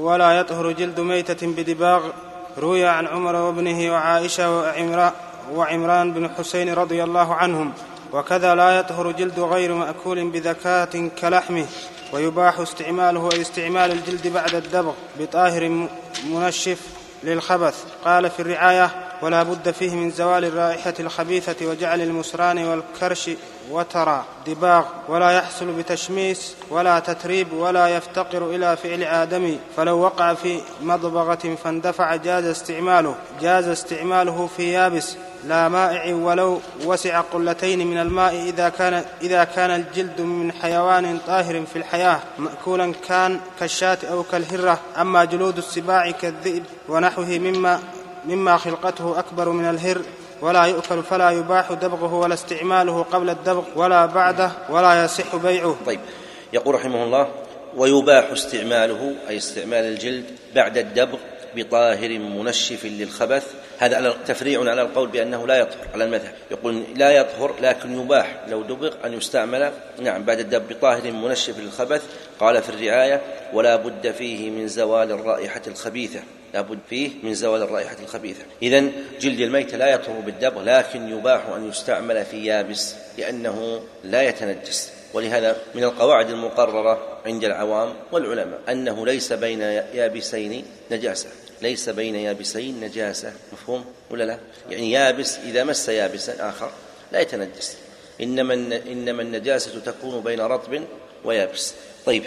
ولا يطهر جلد ميتة بدباغ روي عن عمر وابنه وعائشة وعمران, بن حسين رضي الله عنهم. وكذا لا يطهر جلد غير مأكول بذكاة كلحمه ويباح استعماله أي استعمال الجلد بعد الدبغ بطاهر منشف للخبث. قال في الرعاية ولا بد فيه من زوال الرائحة الخبيثة وجعل المسران والكرش وترى دباغ ولا يحصل بتشميس ولا تتريب ولا يفتقر إلى فعل آدمي فلو وقع في مضبغة فاندفع جاز استعماله جاز استعماله في يابس لا مائع ولو وسع قلتين من الماء إذا كان, إذا كان الجلد من حيوان طاهر في الحياة مأكولا كان كالشاة أو كالهرة. أما جلود السباع كالذئب ونحوه مما مما خلقته أكبر من الهر ولا يؤكل فلا يباح دبغه ولا استعماله قبل الدبغ ولا بعده ولا يصح بيعه. طيب يقول رحمه الله ويباح استعماله أي استعمال الجلد بعد الدبغ بطاهر منشف للخبث هذا على تفريع على القول بأنه لا يطهر على المذهب. يقول لا يطهر لكن يباح لو دبغ أن يستعمل نعم بعد الدب بطاهر منشف للخبث. قال في الرعاية ولا بد فيه من زوال الرائحة الخبيثة. لا بد فيه من زوال الرائحة الخبيثة. إذا جلد الميت لا يطهر بالدبغ لكن يباح أن يستعمل في يابس لأنه لا يتنجس. ولهذا من القواعد المقررة عند العوام والعلماء أنه ليس بين يابسين نجاسة. ليس بين يابسين نجاسة مفهوم؟ ولا لا؟ يعني يابس إذا مس يابسا آخر لا يتنجس. إنما إنما النجاسة تكون بين رطب ويابس. طيب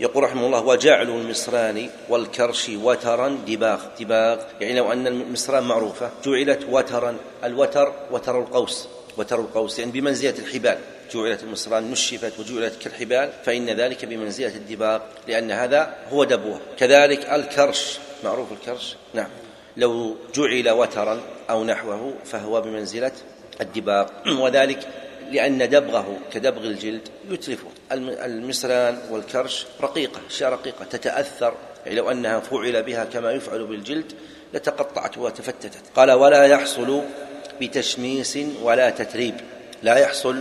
يقول رحمه الله وجعل المصران والكرش وترا دباغ. دباغ يعني لو أن المصران معروفة جعلت وترا الوتر وتر القوس. وتر القوس يعني بمنزلة الحبال. جعلت المصران نشفت وجعلت كالحبال فإن ذلك بمنزلة الدباغ لأن هذا هو دبوه كذلك الكرش معروف الكرش؟ نعم. لو جعل وترا أو نحوه فهو بمنزلة الدباغ. وذلك لأن دبغه كدبغ الجلد يتلفه المصران والكرش رقيقة أشياء رقيقة تتأثر. يعني لو أنها فعل بها كما يفعل بالجلد لتقطعت وتفتتت. قال ولا يحصل بتشميس ولا تتريب. لا يحصل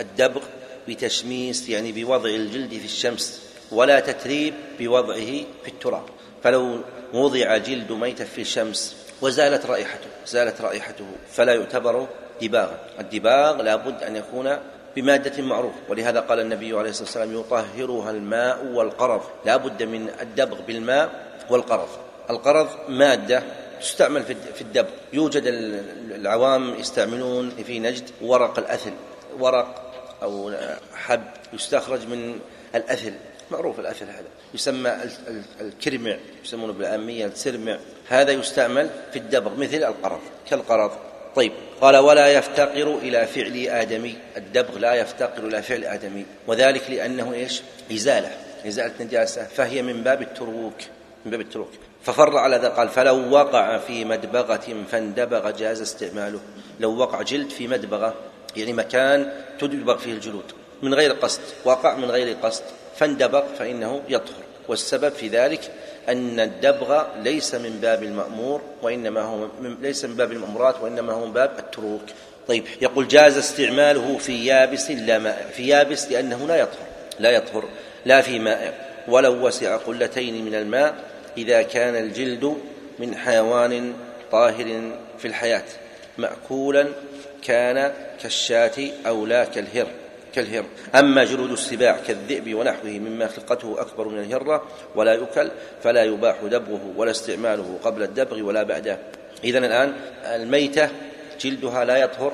الدبغ بتشميس يعني بوضع الجلد في الشمس ولا تتريب بوضعه في التراب. فلو وضع جلد ميت في الشمس وزالت رائحته زالت رائحته فلا يعتبر دباغا. الدباغ لا بد أن يكون بمادة معروفة ولهذا قال النبي عليه الصلاة والسلام يطهرها الماء والقرض. لا بد من الدبغ بالماء والقرض. القرض مادة تستعمل في الدبغ. يوجد العوام يستعملون في نجد ورق الأثل ورق أو حب يستخرج من الأثل. معروف الأثل هذا. يسمى الكرمع يسمونه بالعامية السرمع. هذا يستعمل في الدبغ مثل القرض. كالقرض. طيب. قال ولا يفتقر إلى فعل آدمي. الدبغ لا يفتقر إلى فعل آدمي. وذلك لأنه إيش؟ إزالة. إزالة نجاسة. فهي من باب التروك. من باب التروك. ففر على ذا قال فلو وقع في مدبغة فاندبغ جاز استعماله. لو وقع جلد في مدبغة يعني مكان تدبغ فيه الجلود. من غير قصد وقع من غير قصد. فاندبغ فإنه يطهر والسبب في ذلك أن الدبغ ليس من باب المأمور وإنما هو من ليس من باب المأمورات وإنما هو من باب التروك. طيب يقول جاز استعماله في يابس لا ماء. في يابس لأنه لا يطهر. لا يطهر. لا في ماء. ولو وسع قلتين من الماء إذا كان الجلد من حيوان طاهر في الحياة مأكولا كان كالشاة أو لا كالهر كالهر. أما جلود السباع كالذئب ونحوه مما خلقته أكبر من الهرة ولا يؤكل فلا يباح دبغه ولا استعماله قبل الدبغ ولا بعده. إذا الآن الميتة جلدها لا يطهر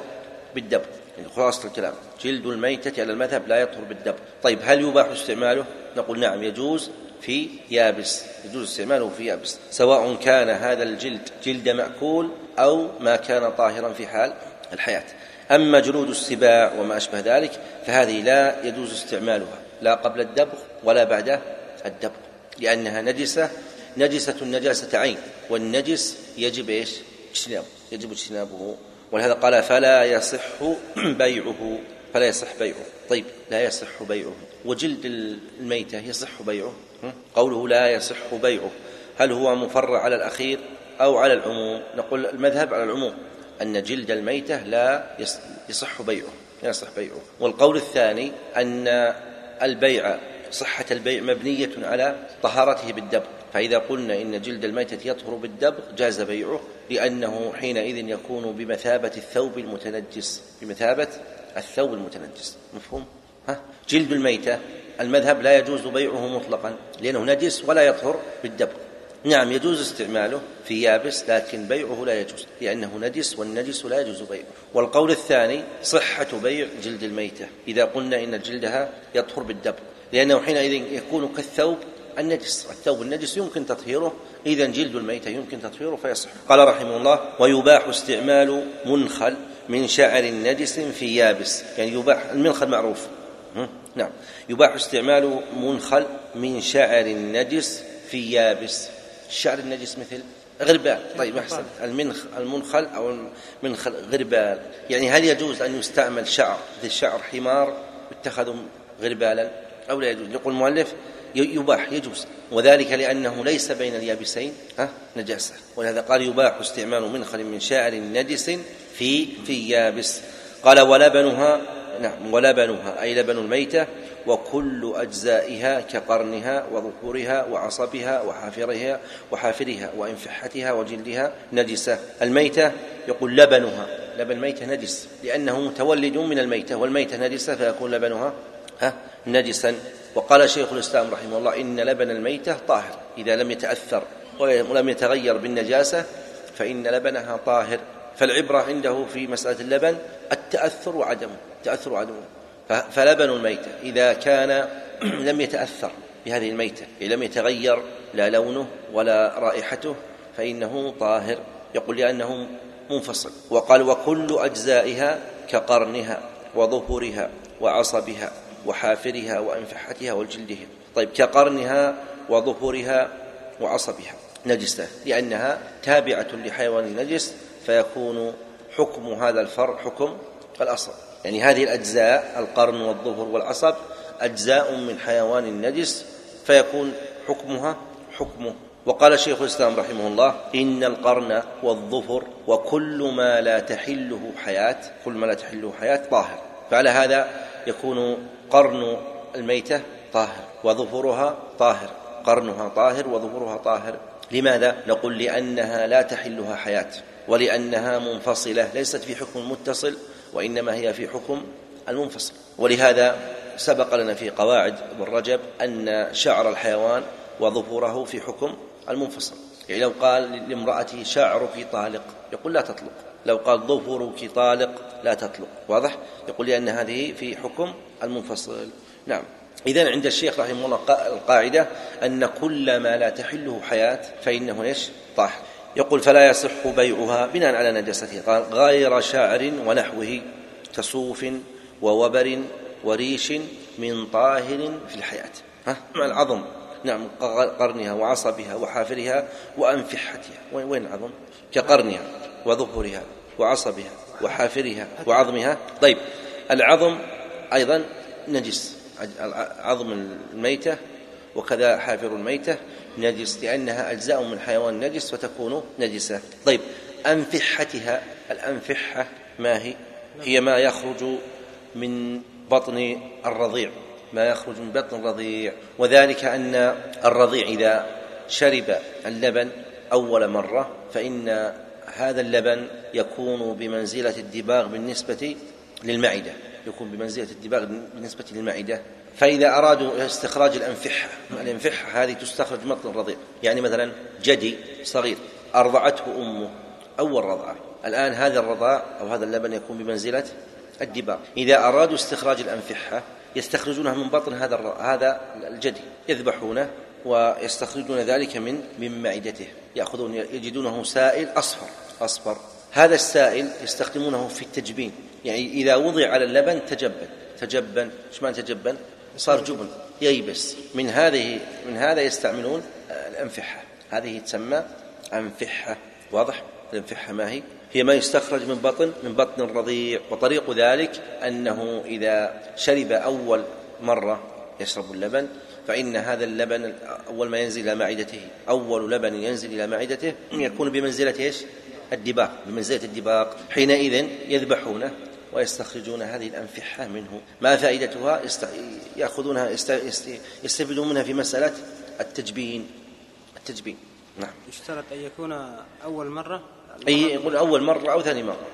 بالدبغ يعني خلاصة الكلام. جلد الميتة على المذهب لا يطهر بالدبغ. طيب هل يباح استعماله؟ نقول نعم يجوز في يابس يجوز استعماله في يابس. سواء كان هذا الجلد جلد مأكول أو ما كان طاهرا في حال الحياة. أما جلود السباع وما أشبه ذلك فهذه لا يجوز استعمالها لا قبل الدبغ ولا بعد الدبغ لأنها نجسة نجسة نجاسة عين والنجس يجب إيش؟ اجتنابه يجب اجتنابه. ولهذا قال فلا يصح بيعه فلا يصح بيعه. طيب لا يصح بيعه. وجلد الميتة يصح بيعه؟ قوله لا يصح بيعه. هل هو مفرع على الأخير أو على العموم؟ نقول المذهب على العموم. أن جلد الميتة لا يصح بيعه لا يصح بيعه. والقول الثاني أن البيع صحة البيع مبنية على طهارته بالدبغ. فإذا قلنا إن جلد الميتة يطهر بالدبغ جاز بيعه لأنه حينئذ يكون بمثابة الثوب المتنجس. بمثابة الثوب المتنجس. مفهوم؟ ها؟ جلد الميتة المذهب لا يجوز بيعه مطلقا لأنه نجس ولا يطهر بالدبغ. نعم يجوز استعماله في يابس لكن بيعه لا يجوز لأنه نجس والنجس لا يجوز بيعه. والقول الثاني صحة بيع جلد الميتة. إذا قلنا إن جلدها يطهر بالدبغ لأنه حينئذ يكون كالثوب النجس. الثوب النجس يمكن تطهيره إذا جلد الميتة يمكن تطهيره فيصح. قال رحمه الله ويباح استعمال منخل من شعر نجس في يابس. يعني يباح المنخل معروف. نعم. يباح استعمال منخل من شعر نجس في يابس. الشعر النجس مثل غربال. طيب أحسن. المنخ المنخل أو المنخل غربال. يعني هل يجوز أن يستعمل شعر مثل شعر حمار اتخذوا غربالا؟ أو لا يجوز؟ يقول المؤلف يباح يجوز. وذلك لأنه ليس بين اليابسين نجاسة. ولهذا قال يباح استعمال منخل من شاعر نجس في في يابس قال ولبنها نعم ولبنها أي لبن الميتة وكل أجزائها كقرنها وظهورها وعصبها وحافرها وحافرها وإنفحتها وجلدها نجسة. الميتة يقول لبنها لبن الميتة نجس لأنه متولد من الميتة والميتة نجسة فيكون لبنها ها نجسا. وقال شيخ الإسلام رحمه الله إن لبن الميتة طاهر إذا لم يتأثر ولم يتغير بالنجاسة فإن لبنها طاهر. فالعبرة عنده في مسألة اللبن التأثر وعدمه التأثر وعدمه فلبن الميتة إذا كان لم يتأثر بهذه الميتة لم يتغير لا لونه ولا رائحته فإنه طاهر يقول لأنه منفصل. وقال وكل أجزائها كقرنها وظهورها وعصبها وحافرها وأنفحتها وجلدها طيب كقرنها وظهورها وعصبها نجسة لأنها تابعة لحيوان النجس فيكون حكم هذا الفرع حكم الأصل. يعني هذه الأجزاء القرن والظهر والعصب أجزاء من حيوان النجس فيكون حكمها حكمه وقال شيخ الإسلام رحمه الله إن القرن والظفر وكل ما لا تحله حياة كل ما لا تحله حياة طاهر. فعلى هذا يكون قرن الميتة طاهر وظفرها طاهر قرنها طاهر وظفرها طاهر. لماذا؟ نقول لأنها لا تحلها حياة ولأنها منفصلة ليست في حكم متصل. وإنما هي في حكم المنفصل. ولهذا سبق لنا في قواعد ابن رجب أن شعر الحيوان وظفوره في حكم المنفصل. يعني لو قال لامرأته شعرك طالق يقول لا تطلق. لو قال ظفرك طالق لا تطلق. واضح؟ يقول لأن هذه في حكم المنفصل. نعم. إذا عند الشيخ رحمه الله القاعدة أن كل ما لا تحله حياة فإنه إيش؟ طاهر. يقول فلا يصح بيعها بناء على نجاسته. قال غير شعر ونحوه كصوف ووبر وريش من طاهر في الحياة. ها؟ مع العظم. نعم قرنها وعصبها وحافرها وأنفحتها. وين العظم؟ كقرنها وظهورها وعصبها وحافرها وعظمها. طيب العظم أيضا نجس. عظم الميتة وكذا حافر الميتة نجس لأنها أجزاء من حيوان نجس وتكون نجسة. طيب أنفحتها الأنفحة ما هي؟ هي ما يخرج من بطن الرضيع ما يخرج من بطن الرضيع. وذلك أن الرضيع إذا شرب اللبن أول مرة فإن هذا اللبن يكون بمنزلة الدباغ بالنسبة للمعدة يكون بمنزلة الدباغ بالنسبة للمعدة. فإذا أرادوا استخراج الأنفحة الأنفحة هذه تستخرج من بطن الرضيع يعني مثلا جدي صغير أرضعته أمه أول رضعة الآن هذا الرضاع أو هذا اللبن يكون بمنزلة الدباغ إذا أرادوا استخراج الأنفحة يستخرجونها من بطن هذا هذا الجدي. يذبحونه ويستخرجون ذلك من من معدته. يأخذون يجدونه سائل أصفر أصفر. هذا السائل يستخدمونه في التجبين. يعني إذا وضع على اللبن تجبن تجبن. إيش معنى تجبن؟ صار جبن ييبس. من هذه من هذا يستعملون الأنفحة. هذه تسمى أنفحة. واضح؟ الأنفحة ما هي؟ هي ما يستخرج من بطن من بطن الرضيع وطريق ذلك أنه إذا شرب أول مرة يشرب اللبن فإن هذا اللبن أول ما ينزل إلى معدته أول لبن ينزل إلى معدته يكون بمنزلة إيش؟ الدباق بمنزلة الدباق حينئذ يذبحونه. ويستخرجون هذه الأنفحة منه. ما فائدتها؟ يأخذونها يستفيدون منها في مسألة التجبين. التجبين. نعم. يشترط أن يكون أول مرة؟ أي يقول أول مرة أو ثاني مرة.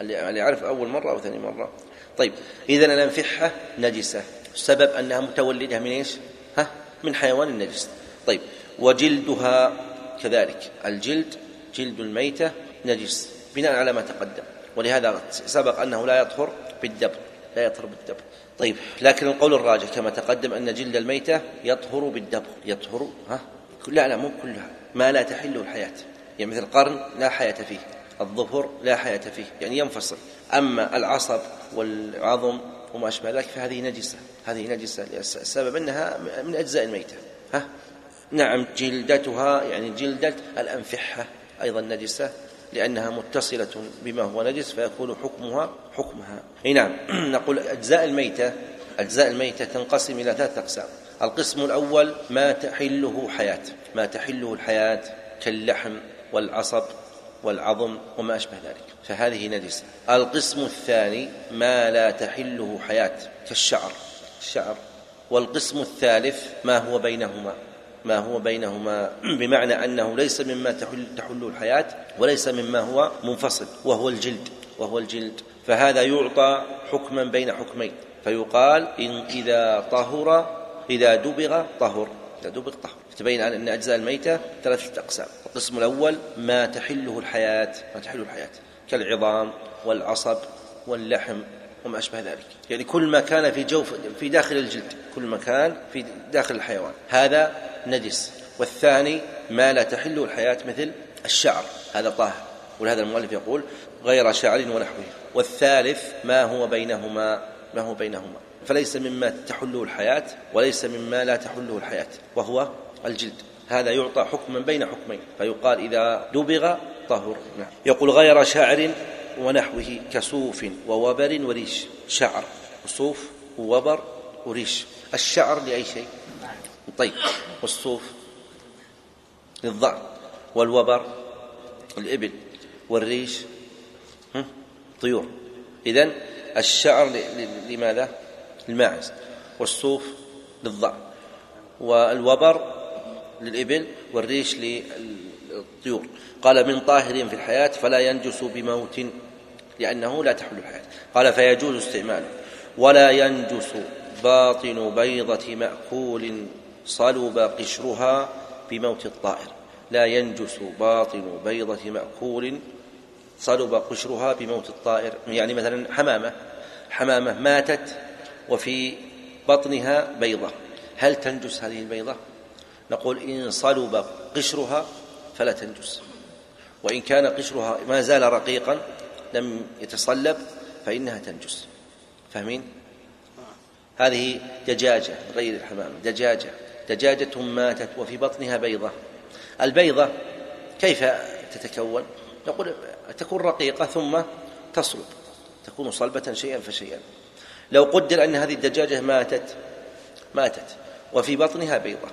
اللي يعرف أول مرة أو ثاني مرة. طيب إذا الأنفحة نجسة. السبب أنها متولدة من إيش؟ ها؟ من حيوان النجس طيب وجلدها كذلك. الجلد جلد الميتة نجس بناء على ما تقدم. ولهذا سبق أنه لا يطهر بالدبر لا يطهر بالدبر طيب لكن القول الراجح كما تقدم أن جلد الميتة يطهر بالدبر يطهر؟ ها؟ لا لا مو كلها. ما لا تحل الحياة. يعني مثل القرن لا حياة فيه الظفر لا حياة فيه يعني ينفصل. أما العصب والعظم وما أشبه ذلك فهذه نجسة. هذه نجسة السبب أنها من أجزاء الميتة. ها؟ نعم جلدتها يعني جلدة الأنفحة أيضا نجسة. لأنها متصلة بما هو نجس فيكون حكمها حكمها. أي نعم. نقول أجزاء الميتة أجزاء الميتة تنقسم إلى ثلاثة أقسام. القسم الأول ما تحله حياة ما تحله الحياة كاللحم والعصب والعظم وما أشبه ذلك. فهذه نجسة. القسم الثاني ما لا تحله حياة كالشعر الشعر. والقسم الثالث ما هو بينهما؟ ما هو بينهما بمعنى أنه ليس مما تحل, تحل الحياة وليس مما هو منفصل وهو الجلد وهو الجلد. فهذا يعطى حكما بين حكمين. فيقال إن إذا طهر إذا دبغ طهر. إذا دبغ طهر. تبين أن أجزاء الميتة ثلاثة أقسام. القسم الأول ما تحله الحياة. ما تحله الحياة. كالعظام والعصب واللحم. وما أشبه ذلك. يعني كل ما كان في جوف في داخل الجلد كل ما كان في داخل الحيوان. هذا نجس. والثاني ما لا تحله الحياة مثل الشعر. هذا طاهر. ولهذا المؤلف يقول غير شعر ونحوه. والثالث ما هو بينهما ما هو بينهما. فليس مما تحله الحياة وليس مما لا تحله الحياة وهو الجلد. هذا يعطى حكما بين حكمين. فيقال إذا دبغ طهر. نعم. يقول غير شعر ونحوه كصوف ووبر وريش. شعر. وصوف ووبر وريش. الشعر لأي شيء؟ طيب. والصوف للضأن. والوبر الإبل والريش طيور. إذن الشعر لماذا؟ للماعز. والصوف للضأن. والوبر للإبل. والريش للطيور. قال من طاهر في الحياة فلا ينجس بموت لأنه لا تحل الحياة. قال فيجوز استعماله. ولا ينجس باطن بيضة مأكول صلب قشرها بموت الطائر. لا ينجس باطن بيضة مأكول صلب قشرها بموت الطائر. يعني مثلا حمامة. حمامة ماتت وفي بطنها بيضة. هل تنجس هذه البيضة؟ نقول إن صلب قشرها فلا تنجس. وإن كان قشرها ما زال رقيقا لم يتصلب فإنها تنجس. فاهمين؟ هذه دجاجة غير الحمام دجاجة. دجاجة ماتت وفي بطنها بيضة. البيضة كيف تتكون؟ نقول تكون رقيقة ثم تصلب. تكون صلبة شيئا فشيئا. لو قدر أن هذه الدجاجة ماتت ماتت وفي بطنها بيضة.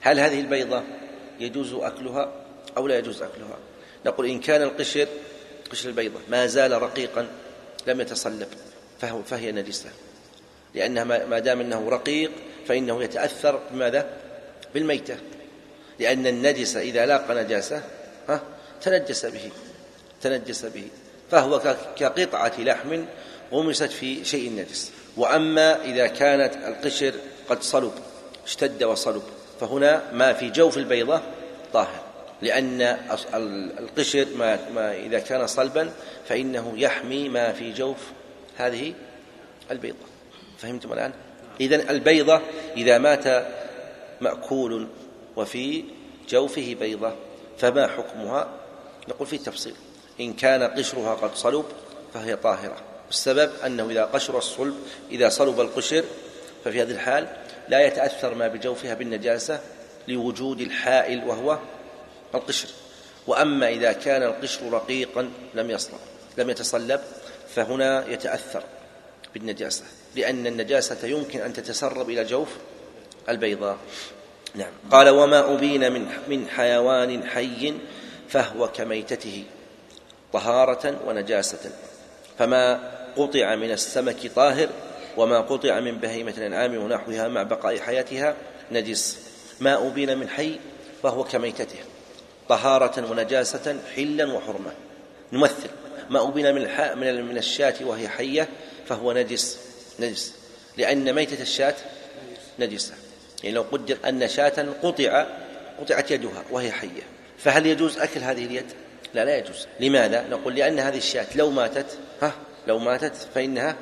هل هذه البيضة يجوز أكلها أو لا يجوز أكلها؟ نقول إن كان القشر قشر البيضة. ما زال رقيقا لم يتصلب فهو فهي نجسة. لأنها ما دام أنه رقيق فإنه يتأثر بماذا؟ بالميتة. لأن النجس إذا لاقى نجاسة ها تنجس به. تنجس به. فهو كقطعة لحم غمست في شيء نجس. وأما إذا كانت القشر قد صلب اشتد وصلب فهنا ما في جوف البيضة طاهر. لأن القشر ما, ما إذا كان صلبا فإنه يحمي ما في جوف هذه البيضة فهمتم الآن؟ إذا البيضة إذا مات مأكول وفي جوفه بيضة فما حكمها؟ نقول في تفصيل إن كان قشرها قد صلب فهي طاهرة السبب أنه إذا قشر الصلب إذا صلب القشر ففي هذه الحال لا يتأثر ما بجوفها بالنجاسة لوجود الحائل وهو القشر. وأما إذا كان القشر رقيقا لم يصلب لم يتصلب فهنا يتأثر بالنجاسة لأن النجاسة يمكن أن تتسرب إلى جوف البيضاء. نعم. قال وما أبين من من حيوان حي فهو كميتته طهارة ونجاسة فما قطع من السمك طاهر وما قطع من بهيمة الأنعام ونحوها مع بقاء حياتها نجس. ما أبين من حي فهو كميتته. طهارة ونجاسة حلا وحرمة. نمثل. ما أبين من من من الشاة وهي حية فهو نجس. نجس. لأن ميتة الشاة نجسة. يعني لو قدر أن شاة قطع قطعت يدها وهي حية. فهل يجوز أكل هذه اليد؟ لا لا يجوز. لماذا؟ نقول لأن هذه الشاة لو ماتت ها لو ماتت فإنها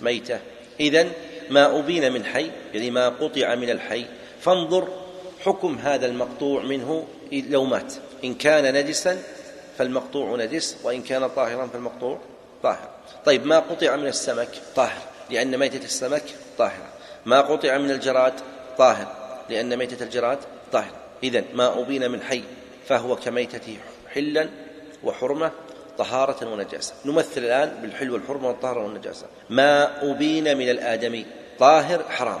ميتة. إذا ما أبين من حي يعني ما قطع من الحي فانظر حكم هذا المقطوع منه لو مات. إن كان نجسا فالمقطوع نجس وإن كان طاهرا فالمقطوع طاهر. طيب ما قطع من السمك؟ طاهر. لأن ميتة السمك طاهرة. ما قطع من الجراد؟ طاهر. لأن ميتة الجراد طاهرة. إذن ما أبين من حي فهو كميتة حلا وحرمة طهارة ونجاسة. نمثل الآن بالحل والحرمة والطهارة والنجاسة. ما أبين من الآدمي؟ طاهر حرام.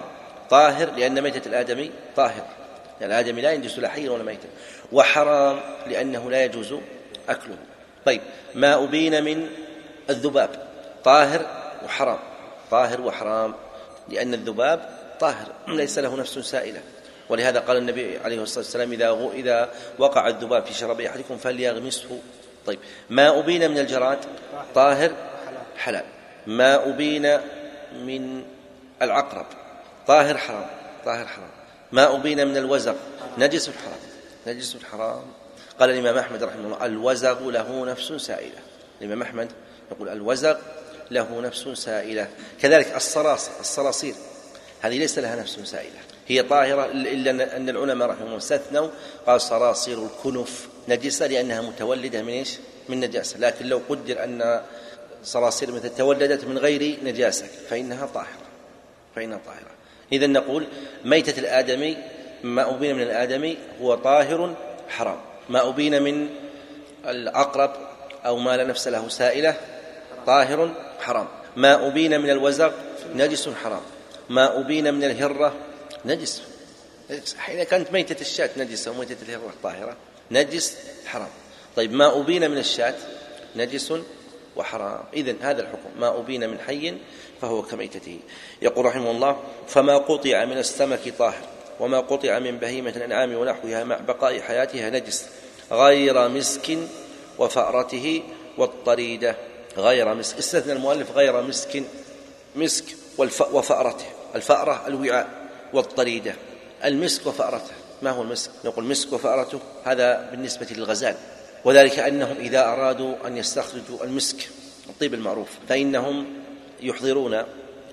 طاهر لأن ميتة الآدمي طاهرة. يعني الآدمي لا ينجس لا حيا ولا ميتا. وحرام لأنه لا يجوز أكله. طيب ما أبين من الذباب؟ طاهر وحرام. طاهر وحرام لأن الذباب طاهر ليس له نفس سائلة. ولهذا قال النبي عليه الصلاة والسلام إذا إذا وقع الذباب في شراب أحدكم فليغمسه. طيب ما أبين من الجراد؟ طاهر حلال. ما أبين من العقرب؟ طاهر حرام. طاهر حرام. ما أبين من الوزغ. نجس حرام نجس حرام قال الإمام أحمد رحمه الله الوزغ له نفس سائلة. الإمام أحمد يقول الوزغ له نفس سائلة. كذلك الصراصير. الصراصير. هذه ليس لها نفس سائلة. هي طاهرة إلا أن العلماء رحمهم الله استثنوا قال صراصير الكنف نجسة لأنها متولدة من إيش؟ من نجاسة. لكن لو قدر أن صراصير مثل تولدت من غير نجاسة فإنها طاهرة. فإنها طاهرة. إذا نقول ميتة الآدمي ما أبين من الآدمي هو طاهر حرام. ما أبين من العقرب أو ما لا نفس له سائلة طاهر حرام. ما أبين من الوزغ نجس حرام. ما أبين من الهرة نجس. حين كانت ميتة الشاة نجسة وميتة الهرة طاهرة نجس حرام. طيب ما أبين من الشاة نجس وحرام. إذن هذا الحكم ما أبين من حي فهو كميتته. يقول رحمه الله فما قطع من السمك طاهر وما قطع من بهيمة الأنعام ونحوها مع بقاء حياتها نجس غير مسك وفأرته والطريدة. غير مسك استثنى المؤلف غير مسك مسك وفأرته. الفأرة الوعاء والطريدة. المسك وفأرته. ما هو المسك؟ نقول مسك وفأرته هذا بالنسبة للغزال. وذلك أنهم إذا أرادوا أن يستخرجوا المسك الطيب المعروف فإنهم يحضرون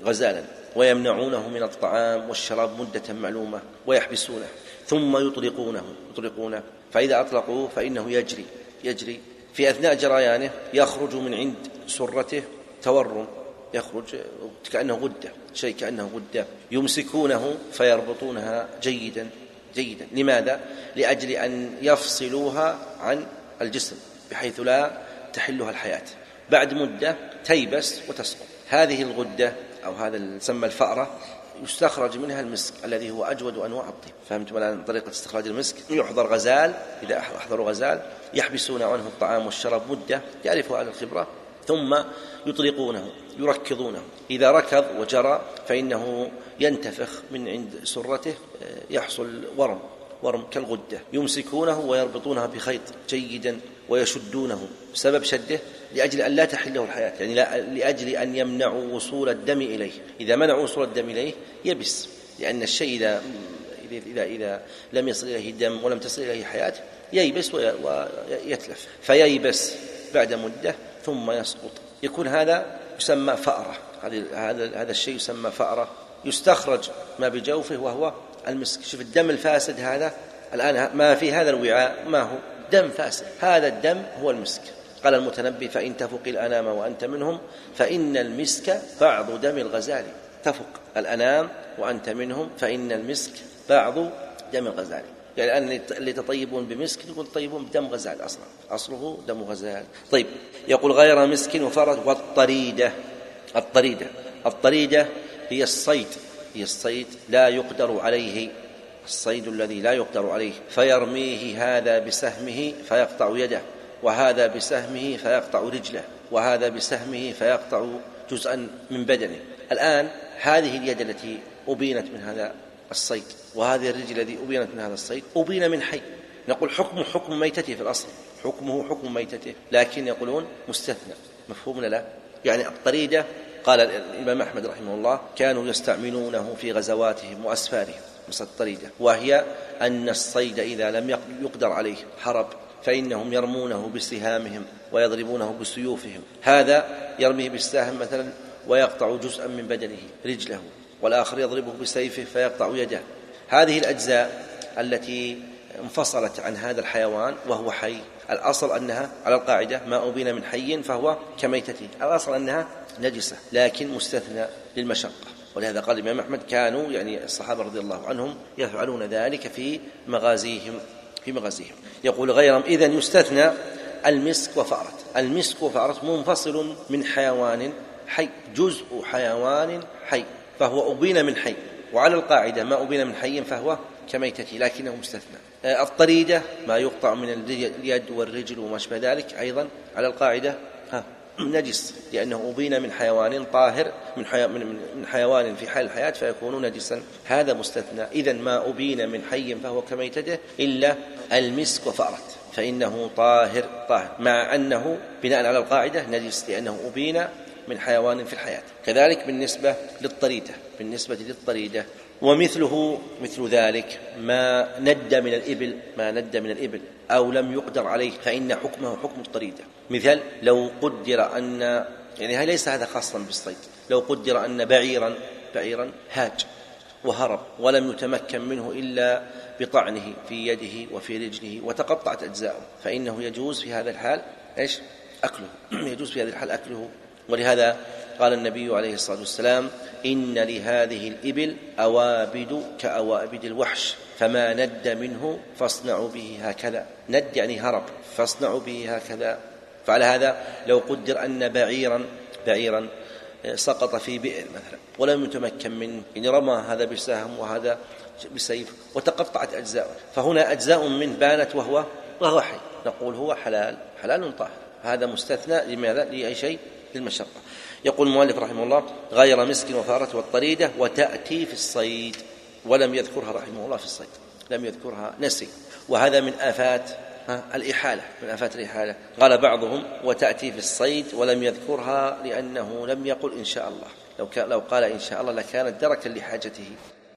غزالا ويمنعونه من الطعام والشراب مدة معلومة ويحبسونه ثم يطلقونه يطلقونه فإذا أطلقوه فإنه يجري يجري في أثناء جريانه يخرج من عند سرته تورم يخرج كأنه غدة شيء كأنه غدة يمسكونه فيربطونها جيدا جيدا لماذا؟ لأجل أن يفصلوها عن الجسم بحيث لا تحلها الحياة. بعد مدة تيبس وتسقط. هذه الغدة أو هذا يسمى الفأرة يستخرج منها المسك الذي هو أجود أنواع الطيب. فهمتم الآن طريقة استخراج المسك؟ يحضر غزال إذا أحضروا غزال يحبسون عنه الطعام والشراب مدة يعرفها أهل الخبرة ثم يطلقونه يركضونه. إذا ركض وجرى فإنه ينتفخ من عند سرته يحصل ورم ورم. كالغدة يمسكونه ويربطونها بخيط جيدا ويشدونه بسبب شده لأجل أن لا تحله الحياة يعني لا لأجل أن يمنعوا وصول الدم إليه. إذا منعوا وصول الدم إليه يبس لأن الشيء إذا إذا إذا لم يصل إليه دم ولم تصل إليه حياة ييبس ويتلف. فييبس بعد مدة ثم يسقط. يكون هذا يسمى فأرة. هذا هذا الشيء يسمى فأرة. يستخرج ما بجوفه وهو المسك. شوف الدم الفاسد هذا الآن ما في هذا الوعاء ما هو؟ دم فاسد. هذا الدم هو المسك. قال المتنبي فإن تفق الأنام وأنت منهم فإن المسك بعض دم الغزال تفق الأنام وأنت منهم فإن المسك بعض دم الغزال يعني الآن اللي تطيبون بمسك يقول طيبون بدم غزال أصلا. أصله دم غزال. طيب يقول غير مسك وفرج والطريدة. الطريدة. الطريدة هي الصيد. هي الصيد لا يقدر عليه الصيد الذي لا يقدر عليه فيرميه هذا بسهمه فيقطع يده وهذا بسهمه فيقطع رجله وهذا بسهمه فيقطع جزءا من بدنه. الآن هذه اليد التي أبينت من هذا الصيد وهذه الرجل التي أبينت من هذا الصيد أبين من حي. نقول حكم حكم ميتته في الأصل حكمه حكم ميتته لكن يقولون مستثنى مفهوم لا؟ يعني الطريدة قال الإمام أحمد رحمه الله كانوا يستعملونه في غزواتهم وأسفارهم مثل الطريدة وهي أن الصيد إذا لم يقدر عليه حرب فإنهم يرمونه بسهامهم ويضربونه بسيوفهم. هذا يرميه بالسهم مثلا ويقطع جزءا من بدنه رجله والآخر يضربه بسيفه فيقطع يده. هذه الأجزاء التي انفصلت عن هذا الحيوان وهو حي. الأصل أنها على القاعدة ما أبين من حي فهو كميتته الأصل أنها نجسة لكن مستثنى للمشقة. ولهذا قال الإمام أحمد كانوا يعني الصحابة رضي الله عنهم يفعلون ذلك في مغازيهم في مغازيهم. يقول غير إذا يستثنى المسك وفأرة. المسك وفأرة منفصل من حيوان حي جزء حيوان حي فهو أبين من حي. وعلى القاعدة ما أبين من حي فهو كميتة لكنه مستثنى. آه، الطريدة ما يقطع من اليد والرجل وما أشبه ذلك أيضا على القاعدة. ها نجس لأنه أبين من حيوان طاهر من, حي... من حيوان في حال الحياة فيكون نجسا. هذا مستثنى. إذا ما أبين من حي فهو كميتته إلا المسك وفأرت فإنه طاهر طاهر. مع أنه بناء على القاعدة نجس لأنه أبين من حيوان في الحياة. كذلك بالنسبة للطريدة. بالنسبة للطريدة ومثله مثل ذلك ما ند من الإبل ما ند من الإبل أو لم يقدر عليه فإن حكمه حكم الطريدة. مثال لو قدر أن يعني ليس هذا خاصا بالصيد؟ لو قدر أن بعيرا بعيرا هاج وهرب ولم يتمكن منه إلا بطعنه في يده وفي رجله وتقطعت أجزاؤه فإنه يجوز في هذا الحال إيش؟ أكله. يجوز في هذا الحال أكله. ولهذا قال النبي عليه الصلاة والسلام إن لهذه الإبل أوابد كأوابد الوحش فما ند منه فاصنعوا به هكذا. ند يعني هرب فاصنعوا به هكذا. فعلى هذا لو قدر أن بعيرا بعيرا سقط في بئر مثلا ولم يتمكن منه يعني رمى هذا بسهم وهذا بسيف وتقطعت أجزاء فهنا أجزاء من بانت وهو وهو حي. نقول هو حلال حلال طاهر. هذا مستثنى لماذا؟ لأي شيء؟ للمشقة. يقول المؤلف رحمه الله غير مسك وفارة والطريدة وتأتي في الصيد ولم يذكرها رحمه الله في الصيد لم يذكرها نسي. وهذا من آفات الإحالة من آفات الإحالة. قال بعضهم وتأتي في الصيد ولم يذكرها لأنه لم يقل إن شاء الله. لو, لو قال إن شاء الله لكانت دركا لحاجته.